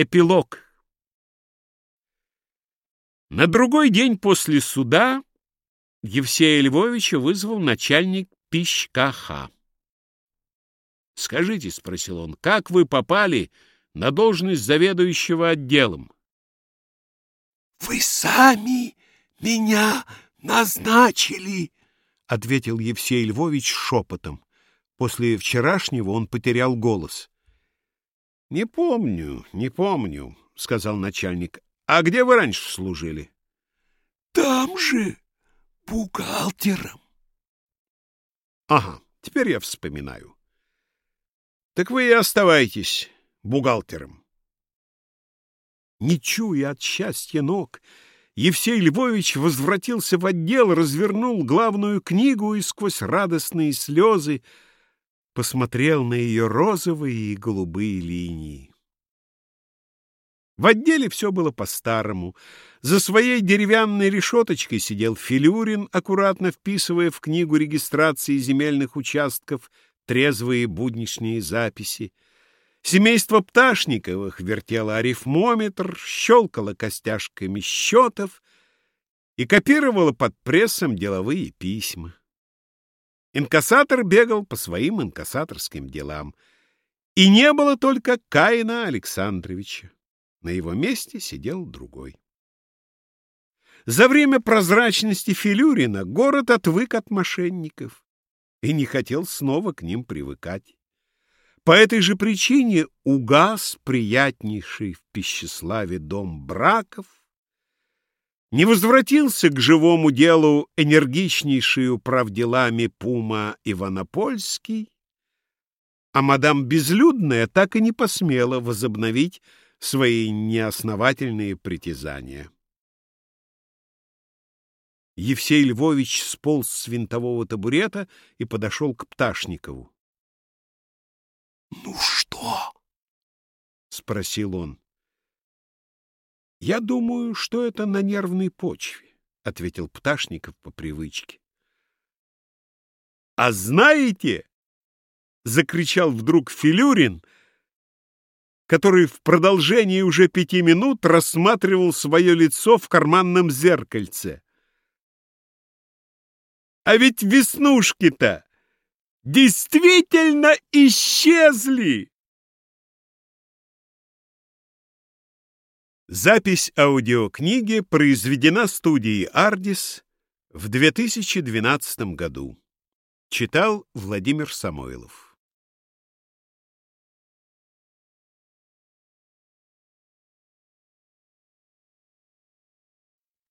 Эпилог На другой день после суда Евсея Львовича вызвал начальник пищкаха. «Скажите, — спросил он, — как вы попали на должность заведующего отделом?» «Вы сами меня назначили!» — ответил Евсей Львович шепотом. После вчерашнего он потерял голос. — Не помню, не помню, — сказал начальник. — А где вы раньше служили? — Там же, бухгалтером. — Ага, теперь я вспоминаю. — Так вы и оставайтесь бухгалтером. Не чуя от счастья ног, Евсей Львович возвратился в отдел, развернул главную книгу и сквозь радостные слезы посмотрел на ее розовые и голубые линии. В отделе все было по-старому. За своей деревянной решеточкой сидел Филюрин, аккуратно вписывая в книгу регистрации земельных участков трезвые будничные записи. Семейство Пташниковых вертело арифмометр, щелкало костяшками счетов и копировало под прессом деловые письма. Инкассатор бегал по своим инкассаторским делам. И не было только Каина Александровича. На его месте сидел другой. За время прозрачности Филюрина город отвык от мошенников и не хотел снова к ним привыкать. По этой же причине угас приятнейший в Пищеславе дом браков, не возвратился к живому делу энергичнейший управделами Пума Иванопольский, а мадам Безлюдная так и не посмела возобновить свои неосновательные притязания. Евсей Львович сполз с винтового табурета и подошел к Пташникову. — Ну что? — спросил он. — Я думаю, что это на нервной почве, — ответил Пташников по привычке. — А знаете, — закричал вдруг Филюрин, который в продолжении уже пяти минут рассматривал свое лицо в карманном зеркальце. — А ведь веснушки-то действительно исчезли. Запись аудиокниги произведена студией «Ардис» в 2012 году. Читал Владимир Самойлов.